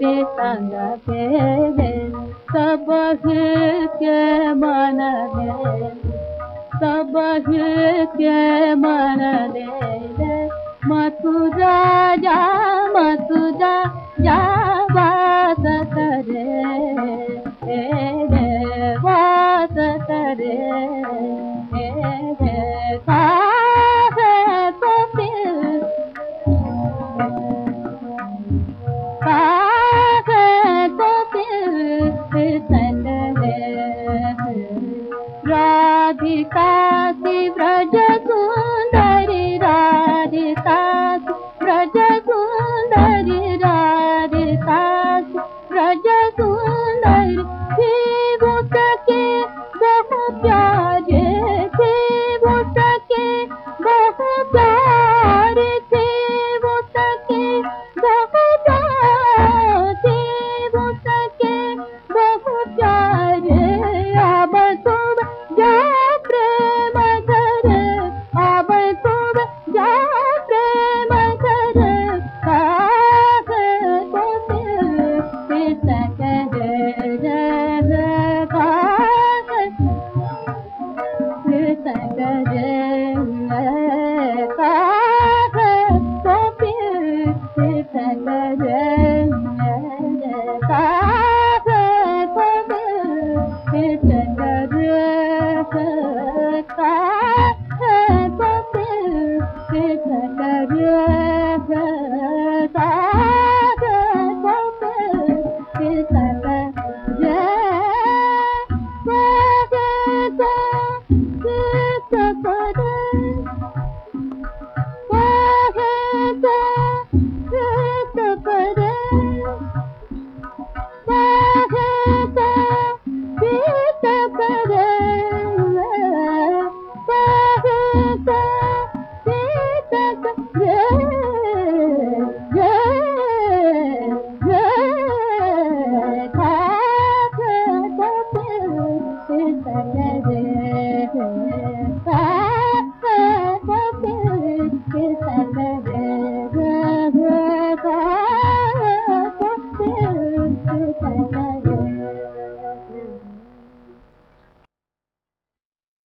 संग सभन खे माने मथुजा ब्रजगु ಬಂದೆ